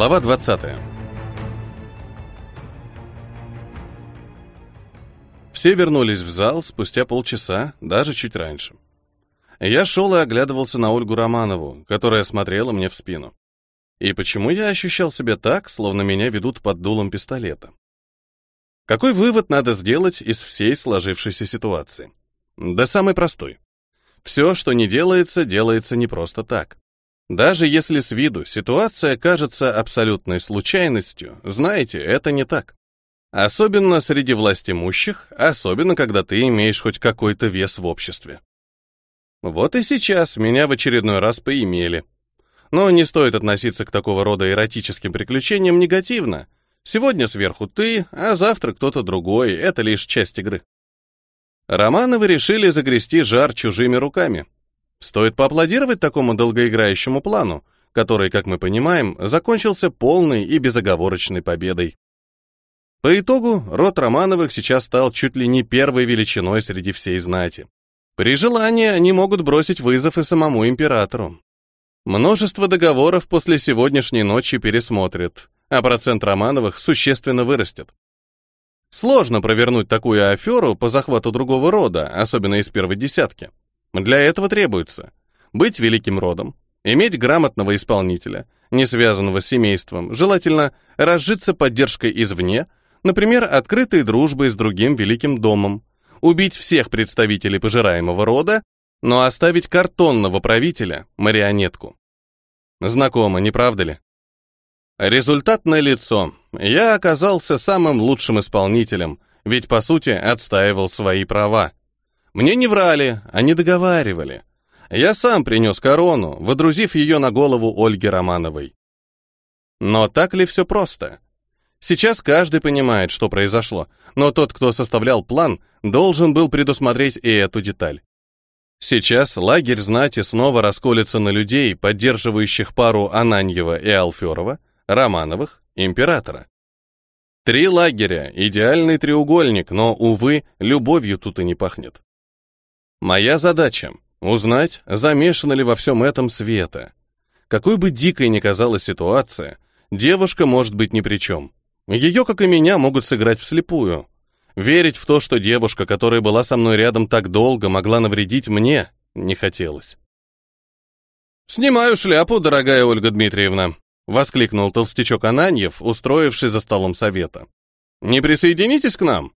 Глава 20. Все вернулись в зал спустя полчаса, даже чуть раньше. Я шел и оглядывался на Ольгу Романову, которая смотрела мне в спину. И почему я ощущал себя так, словно меня ведут под дулом пистолета? Какой вывод надо сделать из всей сложившейся ситуации? Да самый простой. Все, что не делается, делается не просто так. Даже если с виду ситуация кажется абсолютной случайностью, знаете, это не так. Особенно среди властимущих, особенно когда ты имеешь хоть какой-то вес в обществе. Вот и сейчас меня в очередной раз поимели. Но не стоит относиться к такого рода эротическим приключениям негативно. Сегодня сверху ты, а завтра кто-то другой, это лишь часть игры. Романовы решили загрести жар чужими руками. Стоит поаплодировать такому долгоиграющему плану, который, как мы понимаем, закончился полной и безоговорочной победой. По итогу, род Романовых сейчас стал чуть ли не первой величиной среди всей знати. При желании они могут бросить вызов и самому императору. Множество договоров после сегодняшней ночи пересмотрят, а процент Романовых существенно вырастет. Сложно провернуть такую аферу по захвату другого рода, особенно из первой десятки. Для этого требуется быть великим родом, иметь грамотного исполнителя, не связанного с семейством, желательно разжиться поддержкой извне, например, открытой дружбой с другим великим домом, убить всех представителей пожираемого рода, но оставить картонного правителя, марионетку. Знакомо, не правда ли? Результат налицо. Я оказался самым лучшим исполнителем, ведь, по сути, отстаивал свои права. Мне не врали, они договаривали. Я сам принес корону, водрузив ее на голову Ольги Романовой. Но так ли все просто? Сейчас каждый понимает, что произошло, но тот, кто составлял план, должен был предусмотреть и эту деталь. Сейчас лагерь знати снова расколется на людей, поддерживающих пару Ананьева и Алферова, Романовых, императора. Три лагеря, идеальный треугольник, но, увы, любовью тут и не пахнет. Моя задача — узнать, замешана ли во всем этом Света. Какой бы дикой ни казалась ситуация, девушка может быть ни при чем. Ее, как и меня, могут сыграть вслепую. Верить в то, что девушка, которая была со мной рядом так долго, могла навредить мне, не хотелось. «Снимаю шляпу, дорогая Ольга Дмитриевна», — воскликнул толстячок Ананьев, устроившись за столом совета. «Не присоединитесь к нам?»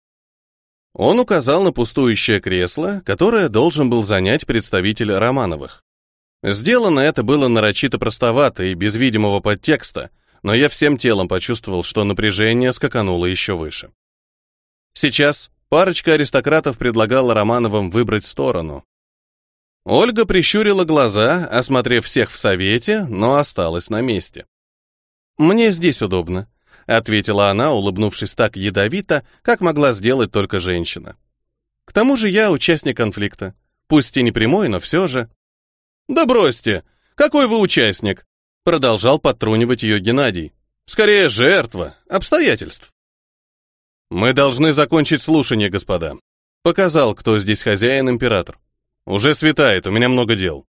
Он указал на пустующее кресло, которое должен был занять представитель Романовых. Сделано это было нарочито простовато и без видимого подтекста, но я всем телом почувствовал, что напряжение скакануло еще выше. Сейчас парочка аристократов предлагала Романовым выбрать сторону. Ольга прищурила глаза, осмотрев всех в совете, но осталась на месте. «Мне здесь удобно», — ответила она, улыбнувшись так ядовито, как могла сделать только женщина. «К тому же я участник конфликта. Пусть и не прямой, но все же». «Да бросьте! Какой вы участник?» Продолжал подтрунивать ее Геннадий. «Скорее жертва, обстоятельств». «Мы должны закончить слушание, господа», — показал, кто здесь хозяин император. «Уже светает, у меня много дел».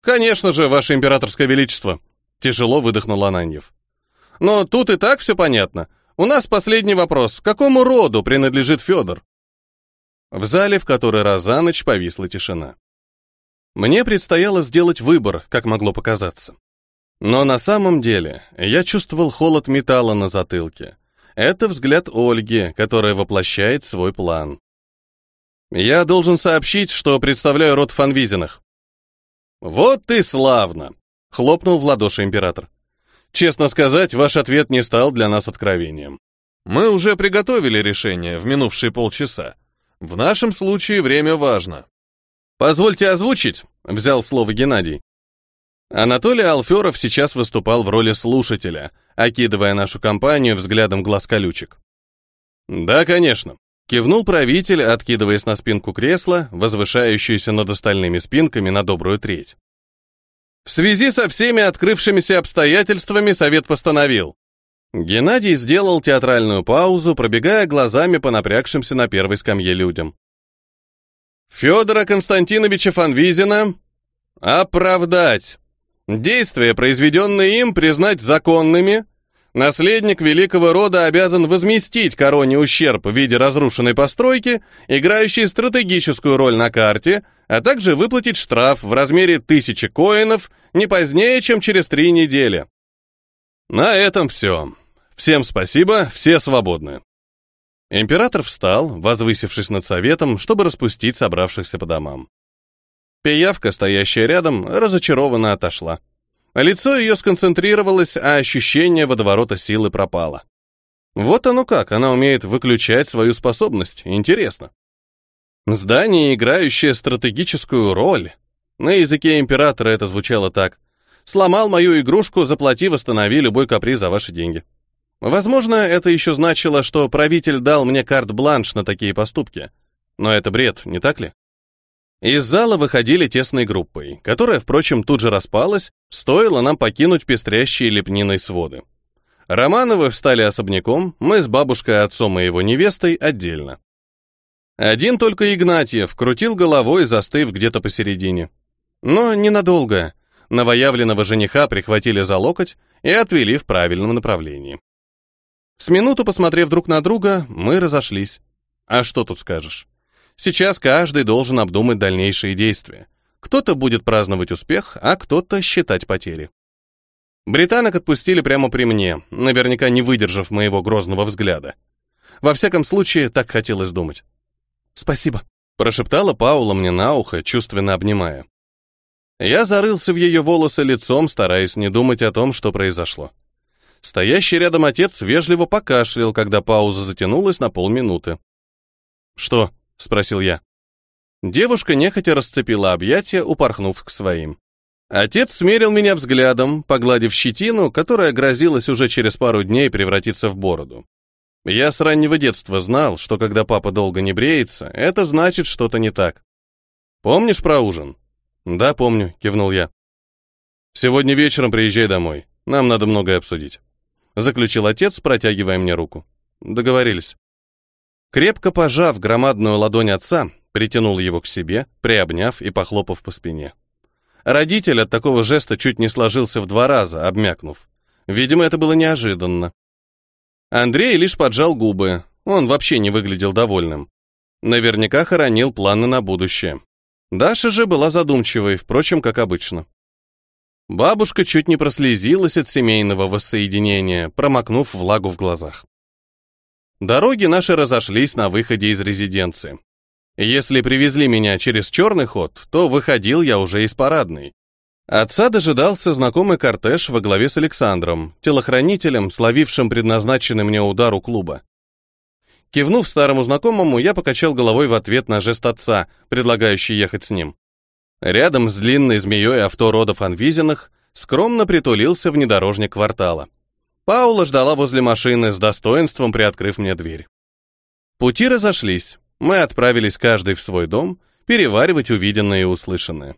«Конечно же, ваше императорское величество», — тяжело выдохнул Ананьев. Но тут и так все понятно. У нас последний вопрос. Какому роду принадлежит Федор? В зале в который раз за ночь повисла тишина. Мне предстояло сделать выбор, как могло показаться. Но на самом деле я чувствовал холод металла на затылке. Это взгляд Ольги, которая воплощает свой план. Я должен сообщить, что представляю род Фанвизиных. Вот ты славно, хлопнул в ладоши император. Честно сказать, ваш ответ не стал для нас откровением. Мы уже приготовили решение в минувшие полчаса. В нашем случае время важно. Позвольте озвучить, взял слово Геннадий. Анатолий Алферов сейчас выступал в роли слушателя, окидывая нашу компанию взглядом глаз колючек. Да, конечно, кивнул правитель, откидываясь на спинку кресла, возвышающуюся над остальными спинками на добрую треть. В связи со всеми открывшимися обстоятельствами совет постановил. Геннадий сделал театральную паузу, пробегая глазами по напрягшимся на первой скамье людям. Федора Константиновича Фанвизина оправдать. Действия, произведенные им, признать законными. Наследник великого рода обязан возместить короне ущерб в виде разрушенной постройки, играющей стратегическую роль на карте, а также выплатить штраф в размере тысячи коинов не позднее, чем через три недели. На этом все. Всем спасибо, все свободны. Император встал, возвысившись над советом, чтобы распустить собравшихся по домам. Пиявка, стоящая рядом, разочарованно отошла. Лицо ее сконцентрировалось, а ощущение водоворота силы пропало. Вот оно как, она умеет выключать свою способность, интересно. Здание, играющее стратегическую роль. На языке императора это звучало так. Сломал мою игрушку, заплати, восстанови любой каприз за ваши деньги. Возможно, это еще значило, что правитель дал мне карт-бланш на такие поступки. Но это бред, не так ли? Из зала выходили тесной группой, которая, впрочем, тут же распалась, стоило нам покинуть пестрящие лепниной своды. Романовы встали особняком, мы с бабушкой, отцом и его невестой отдельно. Один только Игнатьев крутил головой, застыв где-то посередине. Но ненадолго. Новоявленного жениха прихватили за локоть и отвели в правильном направлении. С минуту посмотрев друг на друга, мы разошлись. А что тут скажешь? Сейчас каждый должен обдумать дальнейшие действия. Кто-то будет праздновать успех, а кто-то считать потери. Британок отпустили прямо при мне, наверняка не выдержав моего грозного взгляда. Во всяком случае, так хотелось думать. «Спасибо», — прошептала Паула мне на ухо, чувственно обнимая. Я зарылся в ее волосы лицом, стараясь не думать о том, что произошло. Стоящий рядом отец вежливо покашлял, когда пауза затянулась на полминуты. «Что?» — спросил я. Девушка нехотя расцепила объятия, упорхнув к своим. Отец смерил меня взглядом, погладив щетину, которая грозилась уже через пару дней превратиться в бороду. Я с раннего детства знал, что когда папа долго не бреется, это значит что-то не так. «Помнишь про ужин?» «Да, помню», — кивнул я. «Сегодня вечером приезжай домой. Нам надо многое обсудить» заключил отец, протягивая мне руку. Договорились. Крепко пожав громадную ладонь отца, притянул его к себе, приобняв и похлопав по спине. Родитель от такого жеста чуть не сложился в два раза, обмякнув. Видимо, это было неожиданно. Андрей лишь поджал губы, он вообще не выглядел довольным. Наверняка хоронил планы на будущее. Даша же была задумчивой, впрочем, как обычно. Бабушка чуть не прослезилась от семейного воссоединения, промокнув влагу в глазах. Дороги наши разошлись на выходе из резиденции. Если привезли меня через черный ход, то выходил я уже из парадной. Отца дожидался знакомый кортеж во главе с Александром, телохранителем, словившим предназначенный мне удар у клуба. Кивнув старому знакомому, я покачал головой в ответ на жест отца, предлагающий ехать с ним. Рядом с длинной змеей авто родов Анвизиных скромно притулился внедорожник квартала. Паула ждала возле машины с достоинством, приоткрыв мне дверь. Пути разошлись. Мы отправились каждый в свой дом, переваривать увиденное и услышанное.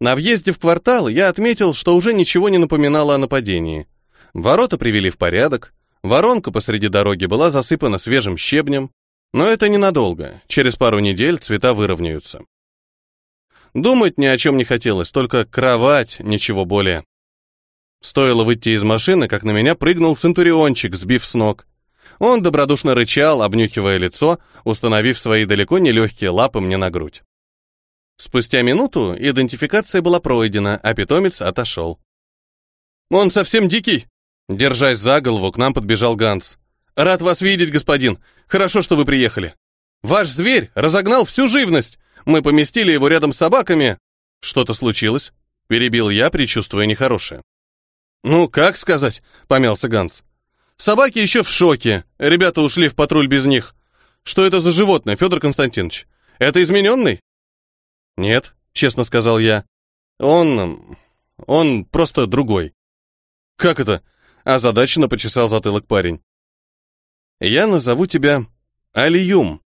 На въезде в квартал я отметил, что уже ничего не напоминало о нападении. Ворота привели в порядок, воронка посреди дороги была засыпана свежим щебнем, но это ненадолго, через пару недель цвета выровняются. Думать ни о чем не хотелось, только кровать, ничего более. Стоило выйти из машины, как на меня прыгнул центуриончик, сбив с ног. Он добродушно рычал, обнюхивая лицо, установив свои далеко не легкие лапы мне на грудь. Спустя минуту идентификация была пройдена, а питомец отошел. «Он совсем дикий!» Держась за голову, к нам подбежал Ганс. «Рад вас видеть, господин. Хорошо, что вы приехали. Ваш зверь разогнал всю живность. Мы поместили его рядом с собаками. Что-то случилось? Перебил я, предчувствуя нехорошее. Ну, как сказать, помялся Ганс. Собаки еще в шоке. Ребята ушли в патруль без них. Что это за животное, Федор Константинович? Это измененный? Нет, честно сказал я. Он... он просто другой. Как это? Озадаченно почесал затылок парень. Я назову тебя Алиюм.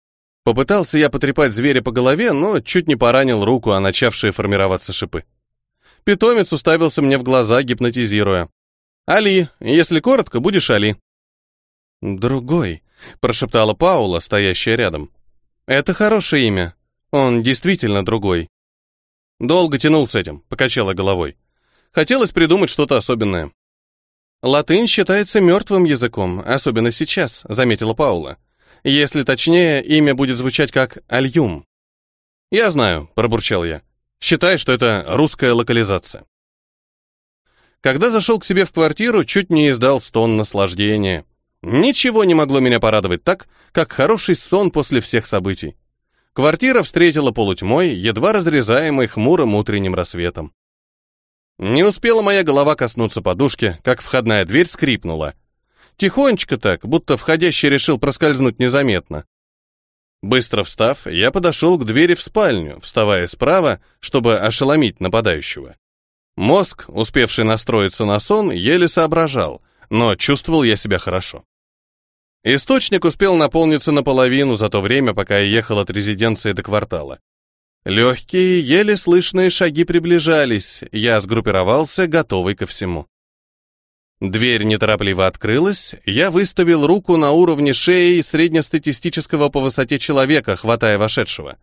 Попытался я потрепать зверя по голове, но чуть не поранил руку, а начавшие формироваться шипы. Питомец уставился мне в глаза, гипнотизируя. «Али, если коротко, будешь Али». «Другой», — прошептала Паула, стоящая рядом. «Это хорошее имя. Он действительно другой». Долго тянул с этим, покачала головой. Хотелось придумать что-то особенное. «Латынь считается мертвым языком, особенно сейчас», — заметила Паула. «Если точнее, имя будет звучать как «Альюм». «Я знаю», — пробурчал я. «Считай, что это русская локализация». Когда зашел к себе в квартиру, чуть не издал стон наслаждения. Ничего не могло меня порадовать так, как хороший сон после всех событий. Квартира встретила полутьмой, едва разрезаемой хмурым утренним рассветом. Не успела моя голова коснуться подушки, как входная дверь скрипнула. Тихонечко так, будто входящий решил проскользнуть незаметно. Быстро встав, я подошел к двери в спальню, вставая справа, чтобы ошеломить нападающего. Мозг, успевший настроиться на сон, еле соображал, но чувствовал я себя хорошо. Источник успел наполниться наполовину за то время, пока я ехал от резиденции до квартала. Легкие, еле слышные шаги приближались, я сгруппировался, готовый ко всему. Дверь неторопливо открылась, я выставил руку на уровне шеи среднестатистического по высоте человека, хватая вошедшего.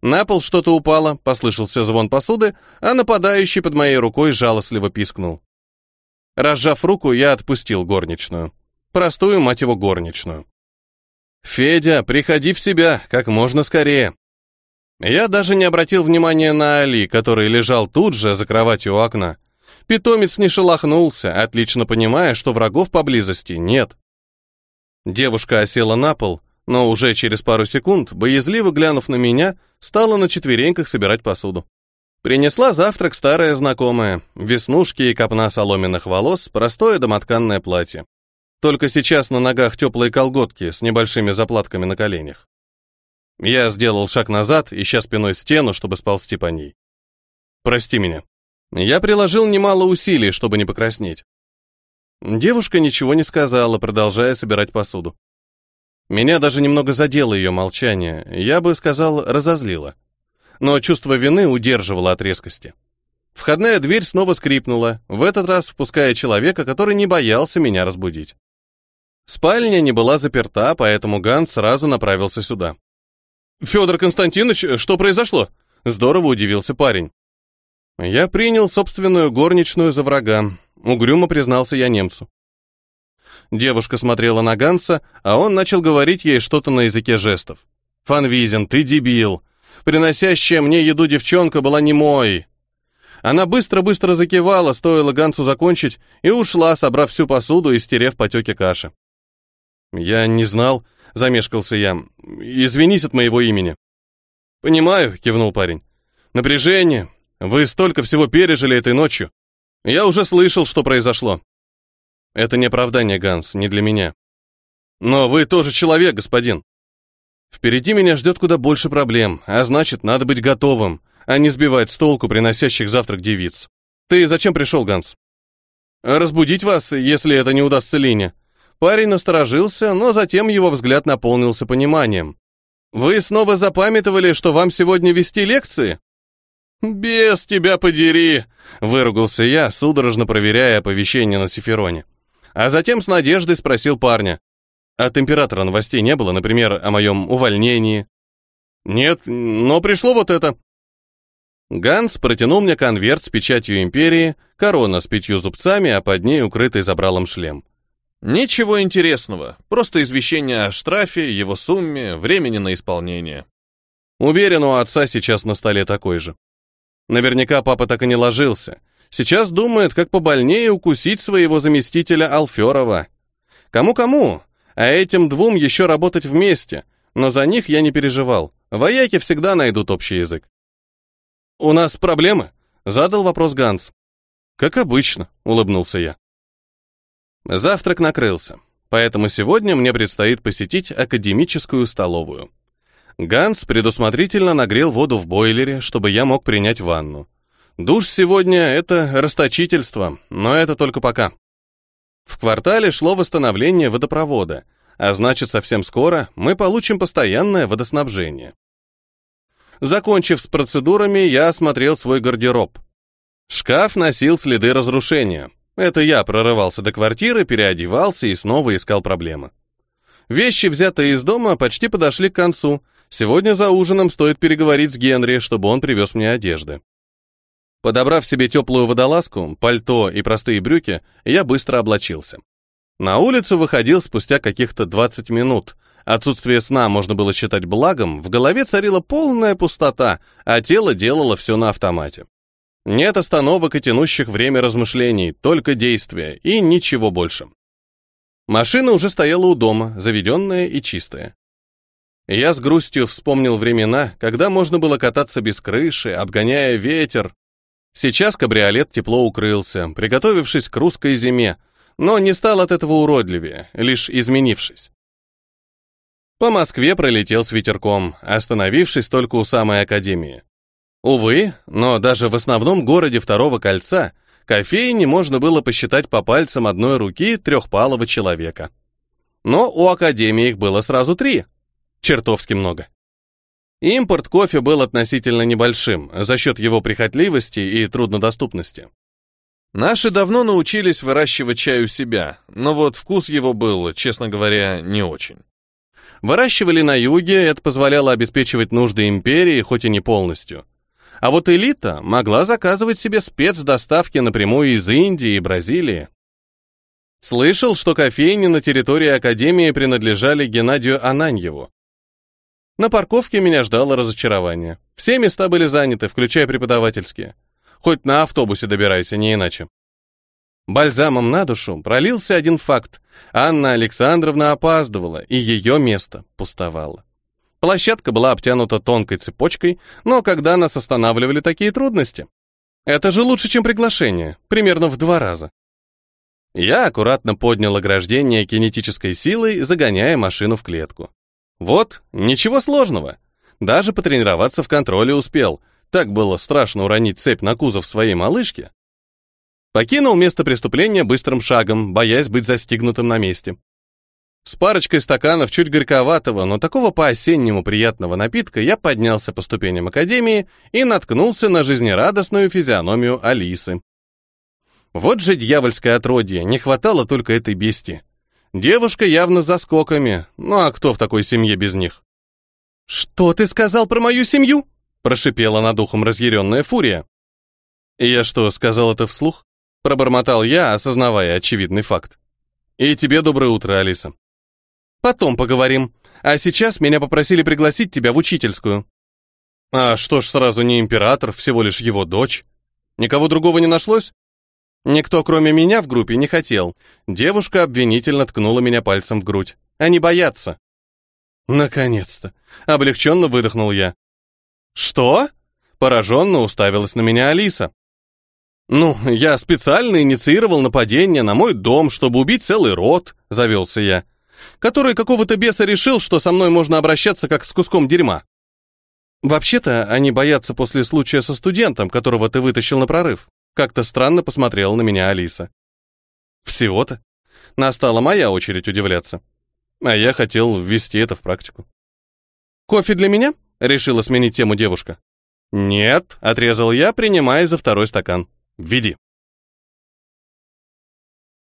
На пол что-то упало, послышался звон посуды, а нападающий под моей рукой жалостливо пискнул. Разжав руку, я отпустил горничную. Простую, мать его, горничную. «Федя, приходи в себя, как можно скорее», я даже не обратил внимания на Али, который лежал тут же за кроватью у окна. Питомец не шелохнулся, отлично понимая, что врагов поблизости нет. Девушка осела на пол, но уже через пару секунд, боязливо глянув на меня, стала на четвереньках собирать посуду. Принесла завтрак старая знакомая, веснушки и копна соломенных волос, простое домотканное платье. Только сейчас на ногах теплые колготки с небольшими заплатками на коленях. Я сделал шаг назад, ища спиной стену, чтобы сползти по ней. «Прости меня». Я приложил немало усилий, чтобы не покраснеть. Девушка ничего не сказала, продолжая собирать посуду. Меня даже немного задело ее молчание, я бы сказал, разозлило. Но чувство вины удерживало от резкости. Входная дверь снова скрипнула, в этот раз впуская человека, который не боялся меня разбудить. Спальня не была заперта, поэтому Ганс сразу направился сюда. «Федор Константинович, что произошло?» Здорово удивился парень. Я принял собственную горничную за врага. Угрюмо признался я немцу. Девушка смотрела на Ганса, а он начал говорить ей что-то на языке жестов. «Фанвизин, ты дебил! Приносящая мне еду девчонка была не мой!» Она быстро-быстро закивала, стоило Гансу закончить, и ушла, собрав всю посуду и стерев потеки каши. «Я не знал», — замешкался я. «Извинись от моего имени». «Понимаю», — кивнул парень. «Напряжение. Вы столько всего пережили этой ночью. Я уже слышал, что произошло». «Это не оправдание, Ганс, не для меня». «Но вы тоже человек, господин». «Впереди меня ждет куда больше проблем, а значит, надо быть готовым, а не сбивать с толку приносящих завтрак девиц. Ты зачем пришел, Ганс?» «Разбудить вас, если это не удастся Лине», Парень насторожился, но затем его взгляд наполнился пониманием. «Вы снова запамятовали, что вам сегодня вести лекции?» «Без тебя подери!» — выругался я, судорожно проверяя оповещение на Сифероне. А затем с надеждой спросил парня. «От императора новостей не было, например, о моем увольнении?» «Нет, но пришло вот это». Ганс протянул мне конверт с печатью империи, корона с пятью зубцами, а под ней укрытый забралом шлем. Ничего интересного, просто извещение о штрафе, его сумме, времени на исполнение. Уверен, у отца сейчас на столе такой же. Наверняка папа так и не ложился. Сейчас думает, как побольнее укусить своего заместителя Алферова. Кому-кому, а этим двум еще работать вместе, но за них я не переживал. Вояки всегда найдут общий язык. «У нас проблемы?» — задал вопрос Ганс. «Как обычно», — улыбнулся я. Завтрак накрылся, поэтому сегодня мне предстоит посетить академическую столовую. Ганс предусмотрительно нагрел воду в бойлере, чтобы я мог принять ванну. Душ сегодня — это расточительство, но это только пока. В квартале шло восстановление водопровода, а значит, совсем скоро мы получим постоянное водоснабжение. Закончив с процедурами, я осмотрел свой гардероб. Шкаф носил следы разрушения — это я прорывался до квартиры, переодевался и снова искал проблемы. Вещи, взятые из дома, почти подошли к концу. Сегодня за ужином стоит переговорить с Генри, чтобы он привез мне одежды. Подобрав себе теплую водолазку, пальто и простые брюки, я быстро облачился. На улицу выходил спустя каких-то 20 минут. Отсутствие сна можно было считать благом, в голове царила полная пустота, а тело делало все на автомате. Нет остановок и тянущих время размышлений, только действия и ничего больше. Машина уже стояла у дома, заведенная и чистая. Я с грустью вспомнил времена, когда можно было кататься без крыши, обгоняя ветер. Сейчас кабриолет тепло укрылся, приготовившись к русской зиме, но не стал от этого уродливее, лишь изменившись. По Москве пролетел с ветерком, остановившись только у самой академии. Увы, но даже в основном городе второго кольца кофейни можно было посчитать по пальцам одной руки трехпалого человека. Но у академии их было сразу три. Чертовски много. Импорт кофе был относительно небольшим за счет его прихотливости и труднодоступности. Наши давно научились выращивать чай у себя, но вот вкус его был, честно говоря, не очень. Выращивали на юге, это позволяло обеспечивать нужды империи, хоть и не полностью. А вот элита могла заказывать себе спецдоставки напрямую из Индии и Бразилии. Слышал, что кофейни на территории Академии принадлежали Геннадию Ананьеву. На парковке меня ждало разочарование. Все места были заняты, включая преподавательские. Хоть на автобусе добирайся, не иначе. Бальзамом на душу пролился один факт. Анна Александровна опаздывала, и ее место пустовало. Площадка была обтянута тонкой цепочкой, но когда нас останавливали такие трудности? Это же лучше, чем приглашение, примерно в два раза. Я аккуратно поднял ограждение кинетической силой, загоняя машину в клетку. Вот, ничего сложного. Даже потренироваться в контроле успел. Так было страшно уронить цепь на кузов своей малышки. Покинул место преступления быстрым шагом, боясь быть застигнутым на месте. С парочкой стаканов чуть горьковатого, но такого по-осеннему приятного напитка я поднялся по ступеням академии и наткнулся на жизнерадостную физиономию Алисы. Вот же дьявольское отродье, не хватало только этой бести. Девушка явно за скоками, ну а кто в такой семье без них? «Что ты сказал про мою семью?» прошипела над ухом разъяренная фурия. Я что, сказал это вслух? Пробормотал я, осознавая очевидный факт. И тебе доброе утро, Алиса. Потом поговорим. А сейчас меня попросили пригласить тебя в учительскую. А что ж сразу не император, всего лишь его дочь? Никого другого не нашлось? Никто, кроме меня, в группе не хотел. Девушка обвинительно ткнула меня пальцем в грудь. Они боятся. Наконец-то. Облегченно выдохнул я. Что? Пораженно уставилась на меня Алиса. Ну, я специально инициировал нападение на мой дом, чтобы убить целый род, завелся я который какого-то беса решил, что со мной можно обращаться как с куском дерьма. Вообще-то, они боятся после случая со студентом, которого ты вытащил на прорыв. Как-то странно посмотрела на меня Алиса. Всего-то. Настала моя очередь удивляться. А я хотел ввести это в практику. «Кофе для меня?» — решила сменить тему девушка. «Нет», — отрезал я, принимая за второй стакан. «Веди».